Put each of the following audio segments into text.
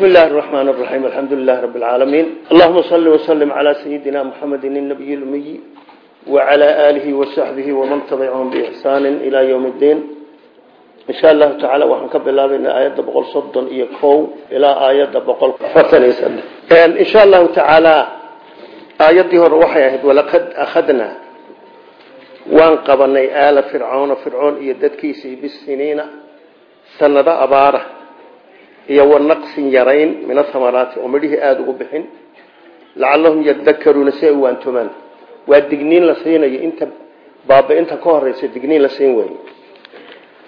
بسم الله الرحمن الرحيم الحمد لله رب العالمين اللهم صل وسلم على سيدنا محمد النبي الأمي وعلى آله وصحبه ومن تبعهم بإحسان إلى يوم الدين إن شاء الله تعالى وحنكب الله بين آيات بقول صد إيكو إلى آيات بقول فتن يسأل إن شاء الله تعالى آيات دي هروحي ولقد أخذنا وانقبني آل فرعون فرعون إيدتكيسي بالسنين سنة أباره iyo wanaqsin yarayn min ahamaraati oo midhihii aada ugu bixin. Lacalahum yadakaruuna si ay u waantomaan. Waa digniin la siinayo inta baaba inta ka horeysa digniin la siin weeye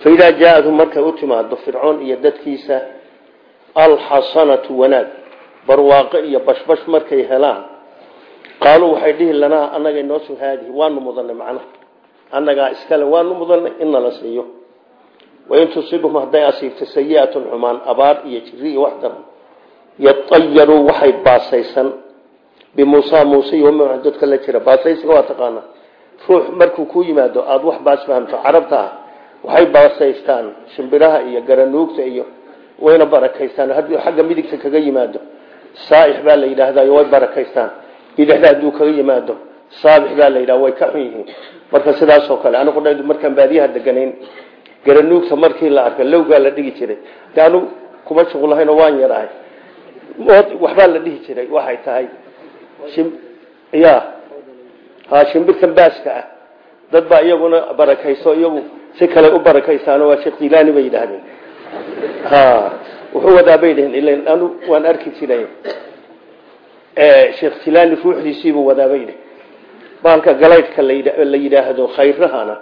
faidaa jaa-adhum markay u timaado fircoon iyo dadkiisa alxasanatu wanaag barwaaqo iyo bashbash markay helaan qaaluu waxay dhihi lanaa annaga inoo sug haadihi waanu mudanay macnaha annagaa iskale waanu mudanay in nala siiyo wain tusibhum hadday asiibto sayiatun xumaan abaar iyo jiri iyo wax daran yatayaruu waxay baasaysan bimuusa muuse iyo wama dadka la jira baasaysiga waa taqaana ruux markuu ku yimaado aada wax baas fahamto carabta ah waxay baasaystaan shimbiraha iyo garanuugta iyo wayna barakaystaan hadduu xagga midigta kaga yimaado saaix baa la yidhaahdayo way barakaystaan bidixda hadduu kaga yimaado saabix baa la yidhahda way ka xun yihiin marka sidaasoo kale anigu baadiyaha deganayn garanuugta markii la arka lowgaa la dhigi jiray. De anu kuma shuqulahaynoo waan yarahay. Waxbaa la dhihi jiray waxay tahay ya ha shimbirtan baaska ah. Dad baa iyaguna barakayso iyagu si kale u barakaysaano waa sheekh jilani bay yidhaahdeen. Ha wuxuu wadaa bay dhaheen ila anu waan arki jiray. Sheekh jilani ruuxdiisiibuu wadaa bay dheh baalka galaydhka la yidhaahdo khayrahana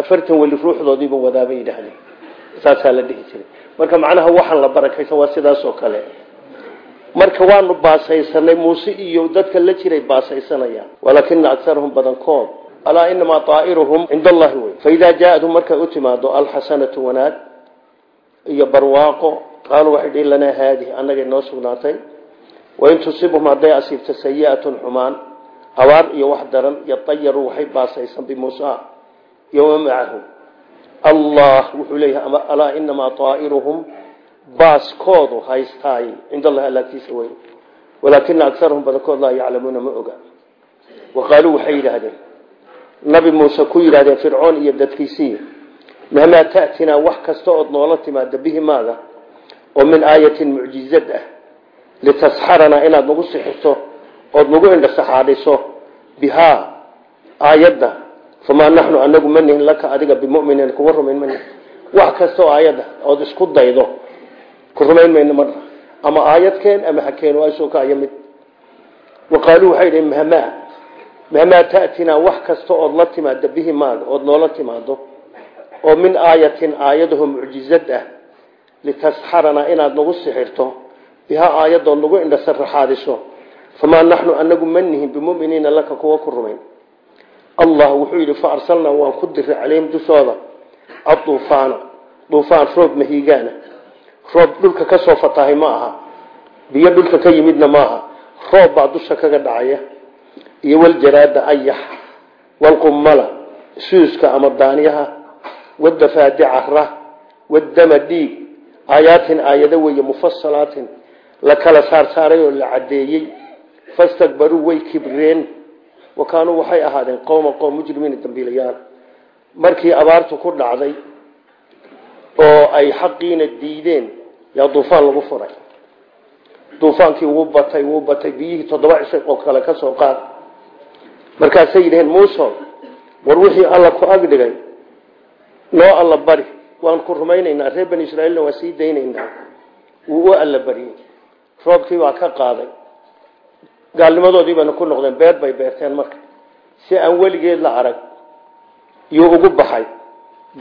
afartan weli ruuxdoodiiba wadaabay yidhaahdeen saasaa la dhihi jiray. Marka macnaha waxaan la barakaysan waa sidaas oo kale. Marka waanu baasaysanay muuse iyo dadka la jiray baasaysanayaan. Walaakina agarahum badankood alaa inamaa aa'iruhum cinda allahi wey faidaa jaa-adhum markay u timaado alxasanatu wanaag iyo barwaaqo qaaluu waxay dhihi lanaa haadihi annagay noo sugnaatay. Wain tusibhum hadday asiibto sayiatun xumaan abaar iyo wax daran yatayaruu waxay baasaysan bimuusa yoma macahu allah wuxuu leeyahay alaa inamaa aa'iruhum baaskoodu haystaay cind allahi allaagtiisa wey walaakina agarahum badankood laa yaclamuuna ma oga. Wa qaaluu waxay yidhaahdeen nabi muuse ku yidhahdeen fircoon iyo dadkiisii mahmaa ta'tinaa wax kasta ood noola timaada bihi maaga oo min aayatin mucjizad ah litasxaranaa inaad nagu sixirto ood nagu indhasaxaadhiso bihaa aayadda famaa naxnu anagu manihin laka adiga bimuminiin kuwa rumayn manihin wax kasta oo aayada ood isku daydo ku rumayn mayno marna ama aayadkeen ama hakeen waasoo kaaya mid wa qaaluu waxay dhihin mahmaa mahmaa ta'tinaa wax kasta ood la timaado bihi maaga ood noola timaado oo min aayatin aayadaho mucjizad ah litasxaranaa inaad nagu sixirto bihaa aayadood nagu indhasaraxaadiso famaa naxnu anagu allah wuxuu yidhi fa arsalnaa waan ku diray calayhim dushooda aduufaana duufaan roob mahiigaana roob dhulka ka soo fatahay ma aha. Biyo dhulka ka yimidna maaha roob baa dusha kaga dhacaya. Iyo waljaraada ayax walqummala suuska ama daaniyaha wadafaadica ra wadama dhiig aayaatin aayado weeye mufasalaatin la kala saarsaaray oo la caddeeyey fastakbaruu way kibreen wa kaanuu waxay ahaadeen qowma qowm mujrimiina dambiilayaal markii abaartu ku dhacday oo ay xaqiina diideen yaa duufaan lagu furay. Duufaankii wuu batay wuu batay biyihii toddoba cishay oo kale ka soo qaad. Markaasay yidhaheen muuso war wixii alla ku agdhigay noo alla bari. Waan ku rumaynaynaa reer bani israiilna waan sii daynaynaa wuu u alla roobkii baa ka qaaday gaalnimadoodii bayna ku noqdeen beer bay beerteen marka. Si aan weligeed la arag yuu ugu baxay.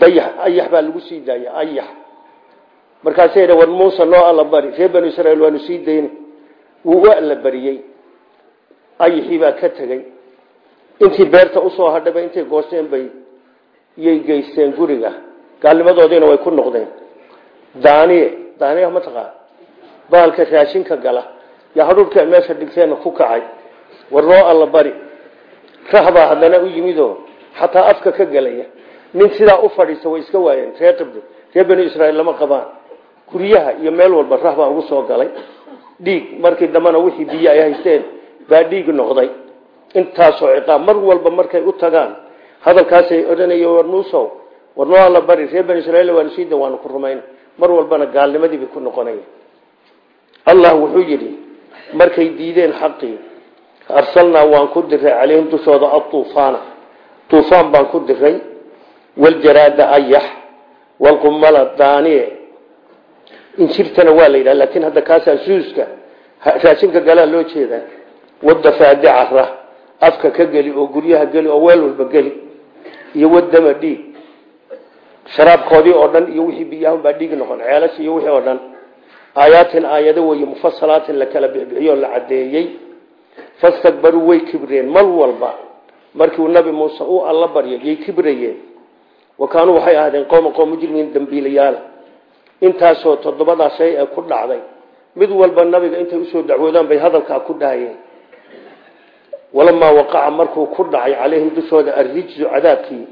Dayax ayax baa lagu sii daaya ayax. Markaasay dha war muuse noo alla bari. Reer banu israiil waanu sii daynay wuu u alla bariyey ayaxii baa ka tegey intii beerta u soo hadhayba intay goosteen bay yay geysteen guriga. Gaalnimadoodiina way ku noqdeen. Daaniye daaniya mataqaan bahalka raashinka gala yaa hadhuurka meesha dhigteena ku kacay. War noo alla bari. Rahbaa haddana u yimidoo xataa afka ka gelaya nin sidaa u fadhiista way iska waayeen. Reer qibdi reer banu israiil lama qabaan. Guryaha iyo meel walba rah ugu soo galay. Dhiig markii dambena wixii biyo ay haysteen baa dhiig noqday. Intaasoo ciqaab mar walba markay u tagaan hadalkaasay odhanayeen war muusow war noo alla bari. Reer bani israiil waanu sii da waanu ku rumayn. Mar walbana gaalnimadii bay ku noqonaya allah wuxuu yidhi markay diideen xaqii arsalnaa waan ku diray calayhim dushooda atuufaana. Tuufaan baan ku diray waljaraada ayax walqumala daaniye. Injirtana waa la yidhaha laakiin hadda kaasaa suuska raashinka galaa loo jeedaa wadafaadicara afka ka geli oo guryaha geli oo weel walba geli iyo wadama dhiig. Sharaabkoodii oo dhan iyo wixii biyahun baa dhiig noqon ceelash iyo wixii oo dhan aayaatin aayado wey mufasalaatin la kala la cadeeyey fastakbaruu way kibreen mal walba. Markiiuu nabi muuse u alla baryo yay kibrayeen. Wa kaanuu waxay ahaadeen qowma qowm mujrimiin dambiilayaala. Intaasoo toddobadaa shay ee ku dhacday mid walba nabiga intay u soo dacwoodaan bay hadalkaa ku dhahayeen walamaa waqaca markuu ku dhacay calayhim dushooda arrijsu cadaabkii.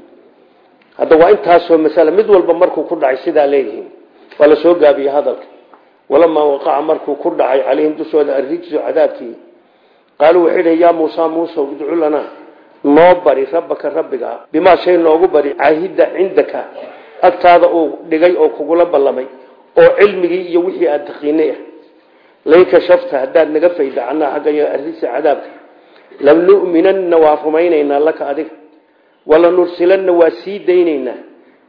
Hadda waa intaasoo masala mid walba markuu ku dhacay sidaa leeyihiin. Waa la soo gaabiyey hadalka walamaa waqaca markuu ku dhacay calayhim dushooda arrijsu cadaabkii qaaluu waxay dhaheen yaa muusa muusow idcu lanaa noo bari rabbaka rabbiga bimaa shay noogu bari caahidda cindaka agtaada uu dhigay oo kugula ballamay oo cilmigii iyo wixii aada taqiinay ah layka shafta haddaad naga fayda cannaa xaggayo arisa cadaabka lam nu'minanna waa rumaynaynaa laka adiga wala nursilanna waa sii daynaynaa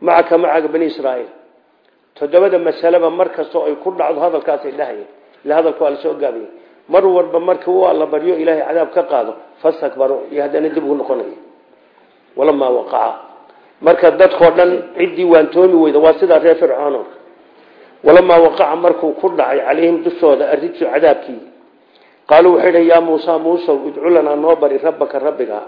macaka macaga bani israa'iil toddobada masaleba mar kastoo ay ku dhacdo hadalkaasay dhahayeen ila hadalka waa la soo gaabiyey mar walba markii u alla baryo ilaahay cadaab ka qaado fastakbaru iyo haddana dib ugu noqonaya walamaa waqaca marka dadkoo dhan ciddii waantoomi weyda waa sidaa reer fircoono walamaa waqaca markuu ku dhacay calayhim dushooda arrijsu cadaabkii. Qaaluu waxay dhahn yaa muusa muusow idcu noo bari rabbaka rabbiga.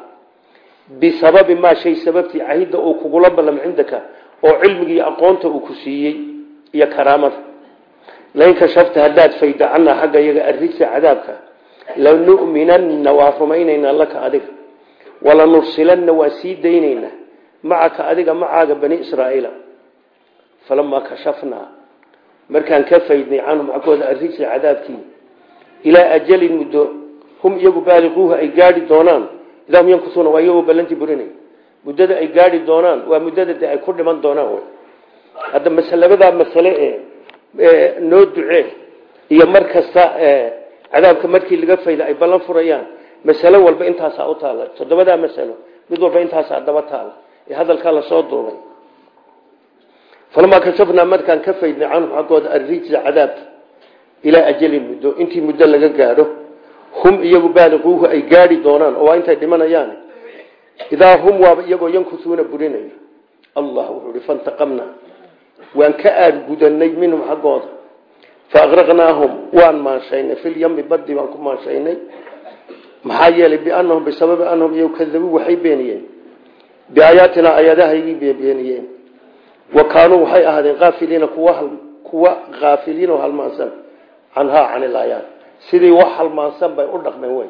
Bisababi maa shay sababtii cahidda uu kugula ballam cindaka oo cilmiga iyo aqoonta uu ku siiyey iyo karaamada. Lain kashafta haddaad fayda cannaa xagga iyaga arrijsa cadaabka lanu'minanna waa rumaynaynaa laka adiga. Walanursilanna waa sii daynaynaa macaka adiga macaaga bani israa'iila. Falamaa kashafnaa markaan ka faydnay canhum xaggooda arrijsa cadaabkii ilaa ajalin muddo hum iyagu baaliquuha ay gaadhi doonaan. Idaa hum yankusuuna waa iyagoo ballantii burinay. Muddada ay gaadhi doonaan waa muddada ay ku dhiman doonaan hadda masalabadaa masale ee noo ducee iyo mar kasta cadaabka markii laga fayda ay ballan furayaan masalo walba intaasaa u taalla. Toddobadaa masalo mid walba intaasaa daba taalla. Ee hadalkaa la soo duubay. Falamaa kashafnaa markaan ka faydnay canhum xaggooda arrijsa cadaabka ilaa ajalin muddo intii muddo laga gaadho. Hum iyagu baaliquuhu ay gaadhi doonaan oo waa intay dhimanayaan. Idaa hum waaba iyagoo yankusuuna burinaya allah wuxuu waan ka aadgudanay minhum xaggooda. Faaqraqnaahum waan maanshaynay filyami badi baan ku maanshaynay maxaa yeelay bianahum bisababi anahum iyagu kadabuu waxay beeniyeen. Biaayaatinaa ayadahaygii beeniyeen. Wa kaanuu waxay ahaadeen kaafiliina kuwa kaafiliin oo halmaansan. Canhaa can ilaayaat sidii wax halmaansan bay u dhaqmeen wey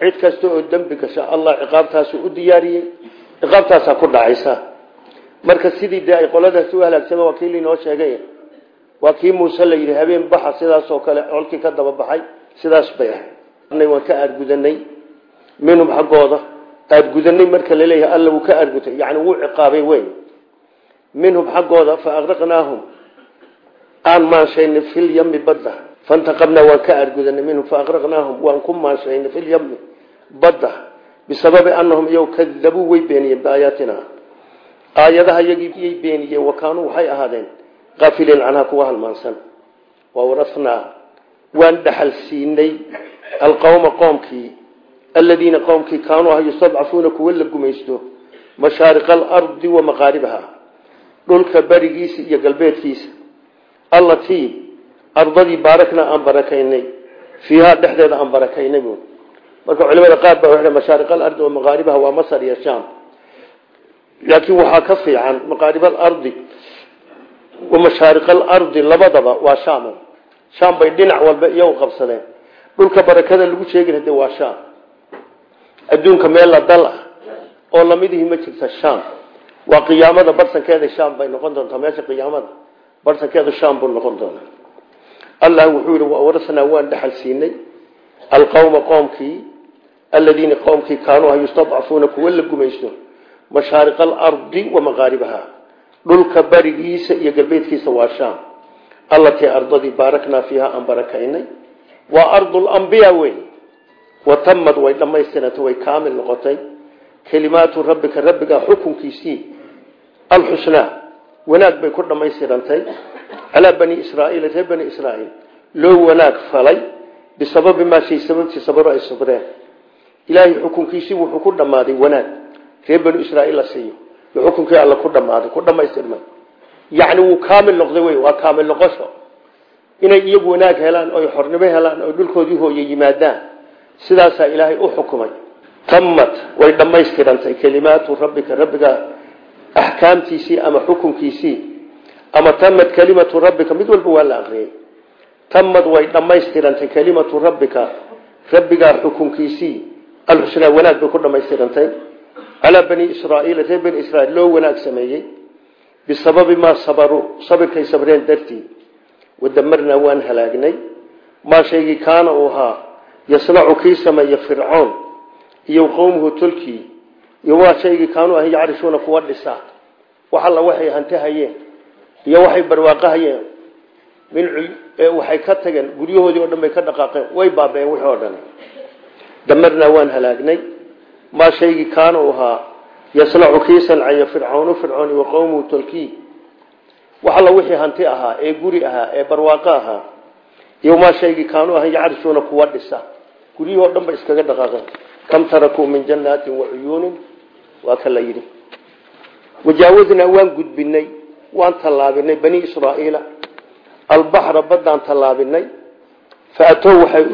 cid kasta oo dembi gasha allah ciqaabtaasu u diyaariyey. Ciqaabtaasaa ku marka sidii dee ay u halaagsame waa kii sheegay. Waa kii muuse la yidhi habeen baxa sidaasoo kale colkii ka daba baxay sidaas bay ahay waan ka aadgudanay minhum xaggooda. Aadgudanay marka la leeyahay alla wuu ka aadgutay yani wuu ciqaabay wey minhum xaggooda fa aqraqnaahum aan maanshaynay filyami badda. Fantaqabnaa waan ka aadgudanay minhum faaqraqnaahum waan ku maanshaynay filyami badda. Bisababi anahum iyagu kadabuu way beeniyeen biaayaatina aayadaha iyagiyay beeniyeen wa kaanuu waxay ahaadeen kaafiliin canhaa kuwa halmaansan. Wawarasnaa waan dhaxal siinay alqowma qoomkii aladiina qowmkii kaanuu ah yustadcafuuna kuwa la gumaysto mashaariqa alardi wa maqaaribaha dhulka berigiisa iyo galbeedkiisa. Allatii ardadii baaraknaa aan barakaynay fiihaa dhexdeeda aan barakaynay marka culimada qaar baa waxay mashaariq alardi wa maqaaribaha waa masar iyo sham laakiin waxaa ka fiican maqaarib alardi wa mashaariq alardi labadaba waa sham sham bay dhinac walba iyagu qabsadeen. Dhulka barakada lagu sheegin hade waa sham adduunka meel la dal ah oo lamidihii ma jirta sham waa qiyaamada barsankeeda sham bay noqon doontaa. Meesha qiyaamada barsankeeda sham buu noqon doonaa. Allah wuxuu yihi wawarasnaa waan dhaxal siinay alqowma qoomkii aladiina qoomkii kaanuu kuwa la gumaysto mashaariq alardi wa maqaaribaha. Dhulka barigiisa iyo galbeedkiisa waa shaam. Allatii ardadii baaraknaa fiiha aan barakaynay. Waa ardulambiya wey watamad way dhammaystirantay way kaamil noqotay. Kelimaatu rabbika rabbigaa xukunkiisii. Alxusnaa wanaag bay ku dhammaystirantay. Calaa bani israaiil reer bani israaiil. Loo wanaag falay bisababi maa shay sababtii sabaro ay sabreen ilaahay xukunkiisii wuxuu ku dhammaaday wanaag reer bani israaiil la siiyo. Yo xukunkii alla ku dhammaaday ku dhammaystirmay yacni wuu kaamil noqday wey waa kaamil noqosho. Inay iyagu wanaag helaan oy xornimo helaan oy dhulkoodii hooye yimaadaan. Sidaasaa ilaahay u xukumay. Tamad way dhammaystirantay. Kelimaatu rabbika rabbiga axkaamtiisii ama xukunkiisii. Ama tamad kelimatu rabbika mid walba waa la akriyey tamad way dhammaystirantay. Kelimatu rabbika rabbigaa xukunkiisii. Alxusnaa wanaag bay ku dhammaystirantay calaa bani israaiil reer bani israiil loo wanaag sameeyey bisababi maa sabaruu sabirkay sabreen dartii. Wadamarnaa waan halaagnay maa shaygii kaana uu ahaa yasnacu kii sameeya fircoon iyo qowmuhu tolkii iyo waa shaygii kaanuu ahay yacrishuuna kuwa dhisa. Wax alla waxay hantahayeen iyo waxay barwaaqahayeen waxay ka tageen guryahoodii o dhan bay ka dhaqaaqeen way baabeen wixii oo dhan. Damarnaa waan halaagnay maa shaygii kaana uu ahaa yasnacu kii sancaya fircoonu fircoon iyo qowmuhu tolkii. Wax alla wixii hanti ahaa ee guri ahaa ee barwaaqo ahaa iyo maa shaygii kaanuu ahay yacrishuuna kuwa dhisa. Guryihii o dhan bay iskaga dhaqaaqeen. Kam tarakuu min jannaatin wa cuyuunin waa ka la yidhi. Wajaawaznaa waan gudbinay waan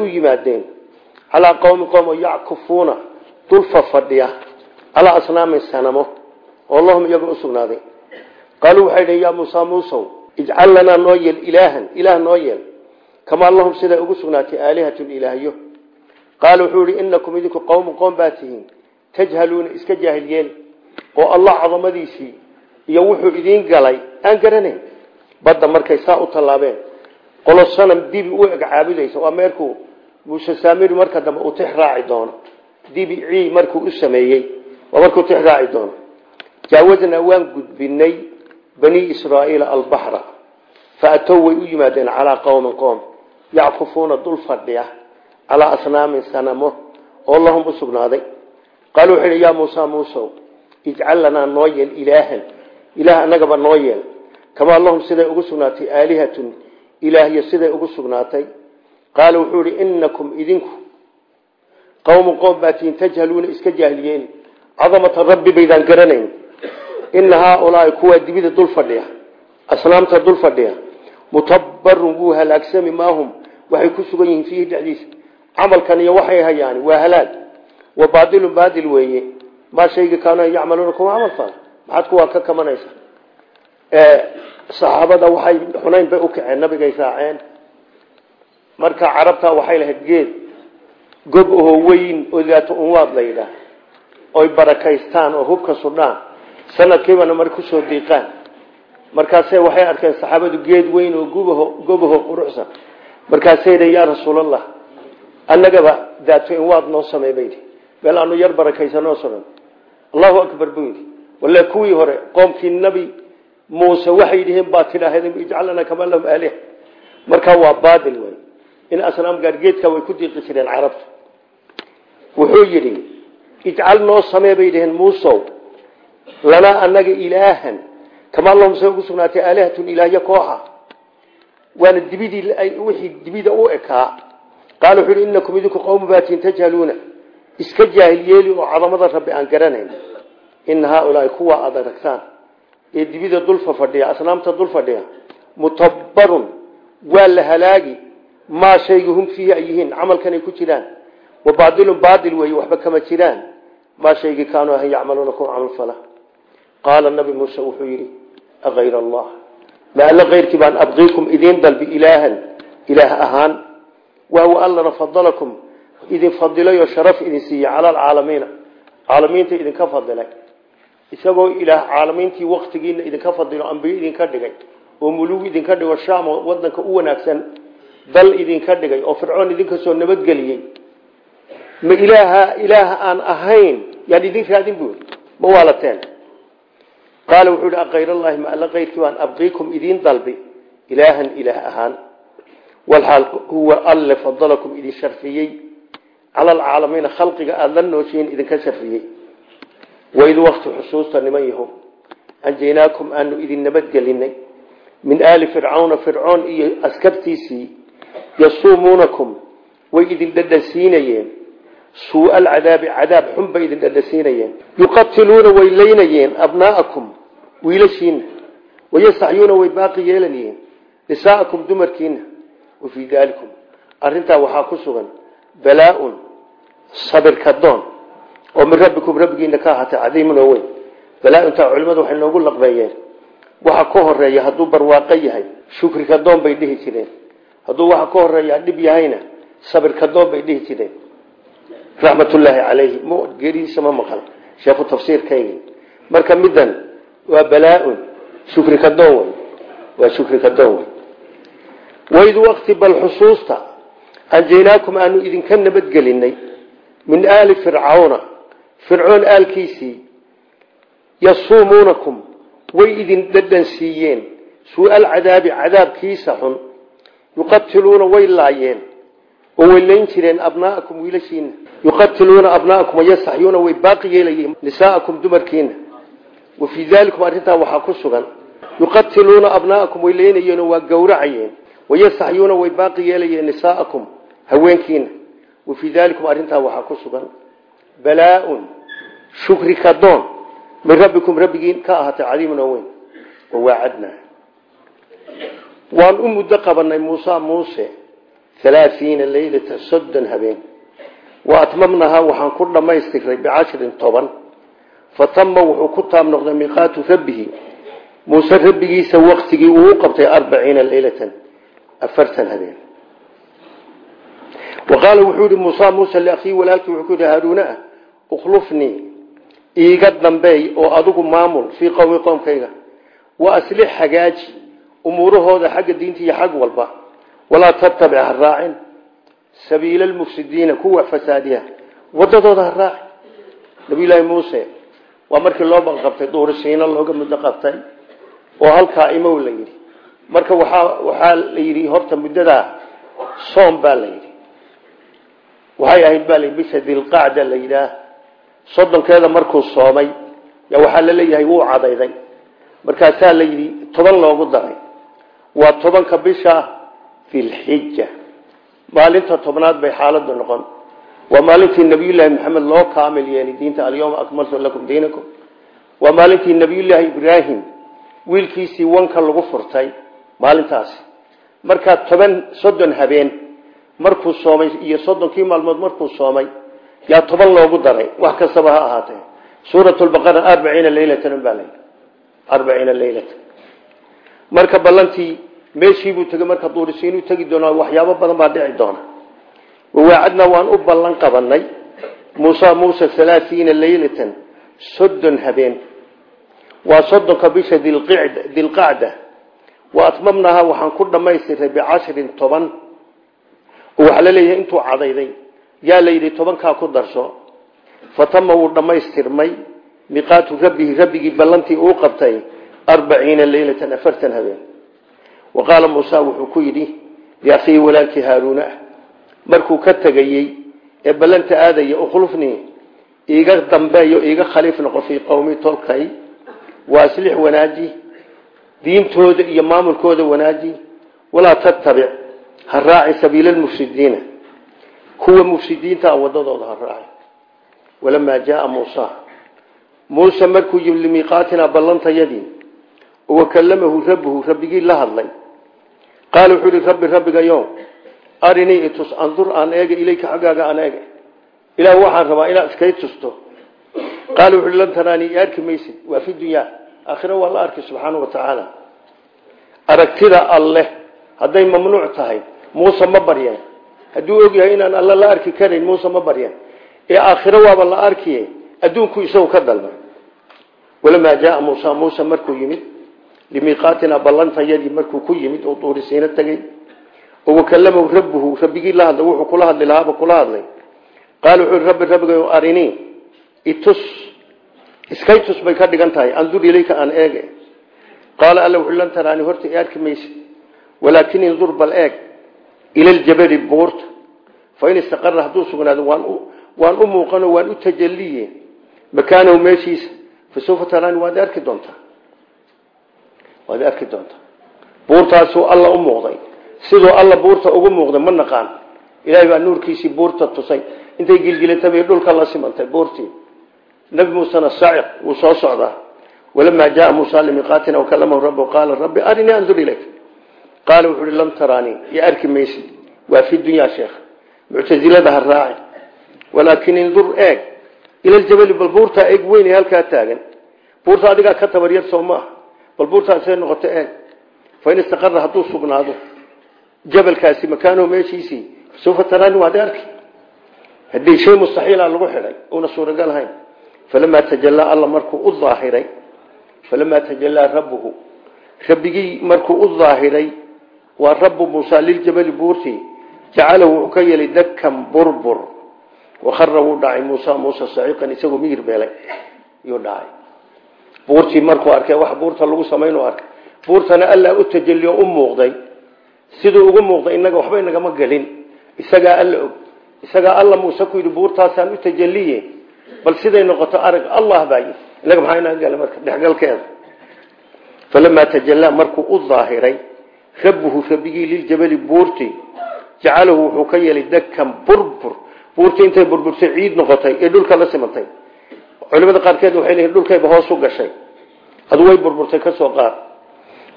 u yimaadeen calaa oo dulfa fadhiya calaa asnaamin sanamo oo lahum iyaga u sugnaaday. Qaaluu waxay dhhen yaa muusaa muusow ijcal lanaa noo yeel ilaahan ilaah noo yeel kamaa lahum siday ugu sugnaatay aalihatun ilaahyo qaala wuxuu ihi inakum idinku qowmu qoom baa tajhaluuna iska jaahil yeeli oo allah cadamadiisii iyo wuxuu idiin galay. Aan garanayn badda markay saa u tallaabeen qolo sanam dibi u eg caabudaysa waa meerkuu muuse saamiri marka dambe uu tix raaci doono dibi cii markuu u sameeyey waa markuu tix raaci doono. Jaawaznaa waan gudbinay bani israa'iila albaxra fa atow way u yimaadeen calaa qowmin qoom yackufuuna dul fadhiya calaa asnaamin sanamo oo lahum u sugnaaday. Qaaluu wuxuu yidhi yaa muusa muusow ijcal lanaa noo yeel ilaahan. Ilaah annagaba noo yeel. Kamaa lahum siday ugu sugnaatay aalihatun? Ilaahyo siday ugu sugnaatay? Qaala wuxuu ihi inakum idinku qowmun qoom baatiin tajhaluuna iska jaahiliyeeni cadamata rabbi baydaan garanayn ina haaulaai kuwaa dibida dul fadhiya asnaamta dul fadhiya mutabbarun wuu halaagsami maahum waxay ku sugan yihiin fiihi dhexdiisa camalkan iyo waxay hayaan waa halaag wa baailun baadil weeye maa shayga kaanu yacmaluuna kuma camal fal maxaad kuwaa ka kamanaysa saxaabada waxay xunayn bay marka carabta waxay lahayd geed gob oo weyn oo daato unwaad la yidhaah. Oy barakaystaan oo hubka sudhaan sanadkiibana mar ku soo diiqaan. Markaase waxay arkeen saxaabadu geed weyn oo gobaho quruxsan. Markaasay dhan yaa rasuulallah annagaba daato inwaad noo samey baydi meel aanu yar barakaysanoo sugan allahu akbar buu yidhi. Walla kuwii hore qoomkii nabi muuse waxay yidhihiin baa tidhaaheen ijcalana kama lahum aalih markaa waa baadil wey in asnaam gaargeedka way ku diiqi jireen carabtu. Wuxuu yidhi ijcal noo samee bay yidhaheen muusow. Lanaa annaga ilaahan. Kamaa lahum say ugu sugnaatay aalihatun ilaahyo kooxa waana dibidii wixii dibida u ekaa. Qaala wuxuu yidhi inakum idinku qowmu baatiin tajhaluuna. Iska jaahil yeeli oo cadamada rabbi aan garanayn. Ina haaulaai kuwa aad aragtaan. Dibida dulfa dul fadhiya mutabbarun waa la halaagi maa shayga hum fiihi ay yihiin camalkanay ku jiraan. Wa baailun baail weeye waxba kama jiraan. Maa shaygii kaanuu ahan yacmaluuna kuwa camal fala. Qaala nabi muuse wuxuu yidhi akayr allah. Ma alla kayrkii baan abqiikum idiin dalbi ilaahan ilaah ahaan. Wahuwa allana fadalakum. Idin fadilay oo sharaf idin siiyey cala alcaalamiina caalamiinta idinka fadilay. Isagoo ilaah caalamiintii waktigiina idinka fadilo ambiyo idinka dhigay. Oo mulug idinka dhigo shaam wadanka u wanaagsan dal idinka dhigay oo fircoon idinka soo nabadgeliyey. Ma ilaaha ilaaha aan ahayn yaan idin raadin buuri ma waalateen qaala wuxuu ihi akayrallahi ma alla kayrkii baan abqiikum idiin dalbi ilaahan ilaah ahaan. Walxaal huwa alle fadalakum idin sharfiyey. Cala alcaalamiina khalqiga aada la nooshiin idinka sharfiyey. Waid wakti xusuusta niman yaho anjaynaakum aanu idin nabadgelinay min aali fircawna fircoon iyo askartiisii yasuumuunakum way idin dhadhasiinayeen suua alcadaabi cadaab xun bay idin dhadhasiinayeen yuqatiluuna way leynayeen abnaa'akum wiilashiina wayastaxyuuna way baaqi yeelanayeen nisaa'akum dumarkiina wafii daalikum. Arrintaa waxaa ku sugan balaa-un sabirka doon oo min rabbikum rabbigiina ka ahaatay cadiimun oo weyn. Balaa-untaa culimmadu waxa ka horreeya hadduu barwaaqo yahay bay dhihi jireen hadduu waxa ka horreeya dhib yahayna sabirka doon bay dhihi jireen. Raxmatullaahi calayhi geeridiisa ma maqal. Sheekhu tafsiirkaygi. Marka middan waa balaa-un. Shukrika doon wey waa shukrika doon wey waid waqti bal xusuusta. Anjaynaakum aanu idinka nabadgelinay min aali fircawna fircoon aalkiisii yasuumuunakum. Way idin dhadhan siiyeen. Suua alcadaabi cadaabkiisa xun yuqatiluuna way laayeen. Oo way layn jireen abnaa'akum wiilashiina yuqatiluuna abnaa'akum wayastaxyuuna way baaqi yeelayeen nisaa'akum dumarkiina wa fii daalikum arrintaa waxaa ku sugan. Yuqatiluuna abnaa'akum way leynayeenoo waa gowracayeen. Wayastaxyuuna way baaqi yeelayeen nisaa'akum haweenkiina wa fii daalikum arrintaa waxaa ku sugan. Balaa-un shukrika doon. Min rabbikum rabbigiin ka ahaatay cadiimun oo weyn wawaacadnaa waan u muddo qabanay muusa muuse halaaiina leylata soddon habeen. Wa atmamnahaa waxaan ku dhammaystiray bicashrin toban. Fatama wuxuu ku taab noqday miiqaatu rabbihi. Muuse rabbigiisa waktigii uu u qabtay arbaciina leylatan afartan habeen. Wa qaala wuxuu yihi muusa muuse liakhiihi walaalkii wuxuu ku yihi haaruuna ah ukhlufnii iiga dambeey oo adigu maamul fii qowmi qowmkayga wa hagaaji umuurahooda xagga diinta iyo xag walba. Walaa tattabic ha raacin sabiila almufsidiina kuwa fasaadiha wadadooda ha raaci nabiyulaahi muuse waa markii loo banqabtay duurisiino looga muddo qabtay oo halkaa imow la yidhi. Marka waxaa waxaa la yidhi horta muddadaa soom baa la yidhi. Waxay ahayd baa layidhi bisha dilqacda la yidhaah. Soddonkeeda markuu soomay ya waxaa la leeyahay wuu cadayday. Markaasaa la yidhi toban loogu daray waa tobanka bisha filxija maalinta tobnaad bay xaaladu noqon. Waa maalintii nabiyullaahi maxamed loo kaamil yeelay diinta alyawma akmaltu lakum diinakum. Waa maalintii nabiyullaahi ibraahim wiilkiisii wanka lagu furtay maalintaasi. Markaa toban soddon habeen markuu soomay iyo soddonkii maalmood markuu soomay yaa toban loogu daray. Wax kastaba ha ahaatee. Suurat lbaqara arbaciina leylatan baa arbaciina leylatan marka ballantii meeshiibuu tegey marka duurisiinuu tegi doonaa waxyaabo badan baa dhici doona wawaacadna waan u ballan qabanay muusa muuse halaaiina leylatan soddon habeen. Waa soddonka bisha dilqacda. Wa atmamnahaa waxaan ku dhamaystiray bicashrin toban. Oo waxaa la leeyahay intuu cadayday. Yaa la yidhi tobankaa ku darso. Fatama wuu dhammaystirmay. Miqaatu rabbihi rabbigii ballantii uu qabtay arbaciina leylatan afartan habeen wa qaala muusa wuxuu ku yidhi liakhiihi walaalkii haaruuna ah markuu ka tegayey ee ballanta aadaya ukhlufnii iiga dambeeyo iiga khaliif noqo fii qowmi tolkay waa aslix wanaaji diintooda iyo maamulkooda wanaaji walaa tattabic ha raaci sabiila lmufsidiina kuwa mufsidiinta wadadooda ha raaci walamaa jaaa muusa muuse markuu yimi limiiqaatina wakallamahu rabbuhu rabbigii la hadlay qaala wuxuu ihi rabbi rabbigayo arinii itus andur aan eega ilayka xaggaaga aan eega ilaah waxaan rabaa inaad iskay tusto qaala wuxu uhi lan taraanii i arki maysid waa fi dunyaa aakhira waa la arki subxaana wa tacaala aragtida alleh hadday mamnuuc tahay muuse ma baryeen hadduu ogyahay inaan alle la arki karayn muuse ma baryeen ee aakhiro waaba la arkiye adduunku limiiqaatina ballantayadii markuu ku yimid oo duurisiino tegey oo wakalamahu rabbuhu rabbigii la hadlay wuxuu kula hadli lahaaba kula hadlay qaala wuxuu rabbi rabbigayo arinii itus iskay tus bay ka dhigan tahay andur ilayka aan eege qaala alla wuxuu lan taraani horta i arki maysa walaakin indur bal eeg ila ljabali buurta fain istaqara hadduu sugnaado waan u muuqano waan u tajaliye makaanahu meeshiisa fasawfa taraani waad arki doontaa waad arki doontaa buurtaasuu alla u muuqday. Siduu alla buurta ugu muuqday ma naqaan. Ilaahay baa nuurkiisii buurta tusay. Intay gilgilatay dhulka la simantay buurtii. Nabi muusena saciq wuu soo socdaa walamaa jaa muusa limiqaatina wakalamahu rabbu qaala rabbi arinii andur ilayk. Qaala wuxuu lam taraanii iyo arki maysid. Waa fi dunyaa sheekh muctasilada ha raaci walaakin indur eeg. Ila ljabali bal buurtaa eeg weyn ee taagan. Buurta adigaa ka tabaryar soo bal buurtaasay noqoto eeg fain istaqara hadduu sugnaado jabalkaasi makaanahu meeshiisii sawfa taraani waad arki. Haddii shay mustaxiila lagu xidhay una suuragal ahayn falamaa tajalaa alla markuu u daahiray falamaa tajalaa rabbuhu rabbigii markuu u daahiray waa rabu muusa liljabali buurtii jacalahu wuxuu ka yeelay dakan burbur wakara wuu dhacay muusa muusa saciiqan isagoo miyir beelay yuu dhacay buurtii markuu arkay wax buurta lagu samayn arkay. Buurtana allaa u tajaliyo u muuqday. Siduu ugu muuqday inaga waxba inagama gelin. Isagaa alla og. Isagaa alla muuse ku yidhi buurtaasaan u tajaliye bal siday noqoto arag allah baa yii inaga maxaa inaga gala marka? Dhexgalkeeda. Falamaa markuu u daahiray rabbuhu rabbigii liljabali buurtii jacalahu wuxuu ka yeelay dakan burbur. Buurtii intay burburtay ciid noqotay ee dhulka la simantay culimada qaarkeed waxay leeyihiin dhulkayba hoos u gashay. Adu way burburtay ka soo qaad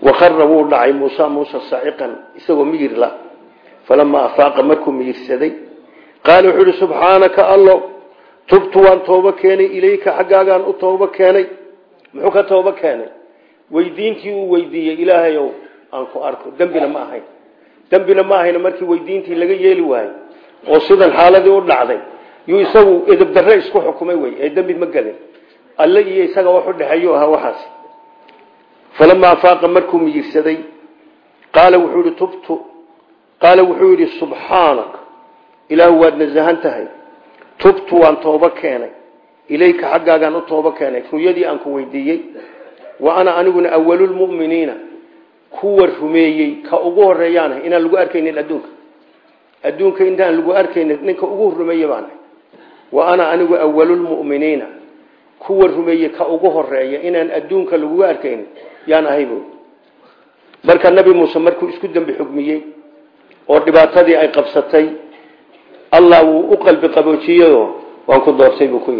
wakara wuu dhacay muusa muusa saciqan isagoo miyir la. Falamaa afaaqa markuu miyirsaday qaala wuxuu ihi subxaanaka tubtu waan toobo keenay ilayka xaggaagaan u toobo keenay. Muxuu ka toobo keenay? Weydiintii uu weydiiyey ilaahayow aan ku arko dembina ma ahayn. Dembina ma ahayn markii weydiintii laga yeeli waayey. Oo sidan xaaladii u dhacday yuu isagu edabdarre isku xukumay wey ee dembi ma gelin alle iyo isaga wax u dhexeeyu ahaa waxaas falamaa afaaqa markuu miyirsaday qaala wuxuu yihi tubtu. Qaala wuxuu yidhi subxaanak. Ilaahu waad nasahan tahay. Tubtu waan toobo keenay. Ilayka xaggaagaan u toobo keenay. Ruyadii aan ku weydiiyey wa ana aniguna awalulmuminiina kuwa rumeeyey ka ugu horeeyaanahay inaan lagu arkaynin adduunka. Adduunka intaan lagu arkaynin ninka ugu rumeeye baanahay wa ana anigu awalulmuminiina kuwa rumeeye ka ugu horreeya inaan adduunka lagugu arkaynin. Yaan ahay bu marka nabi muuse markuu isku dembi xugmiyey oo dhibaatadii ay qabsatay allah wuu u qalbi qaboojiyeyoo waan ku doortay buu ku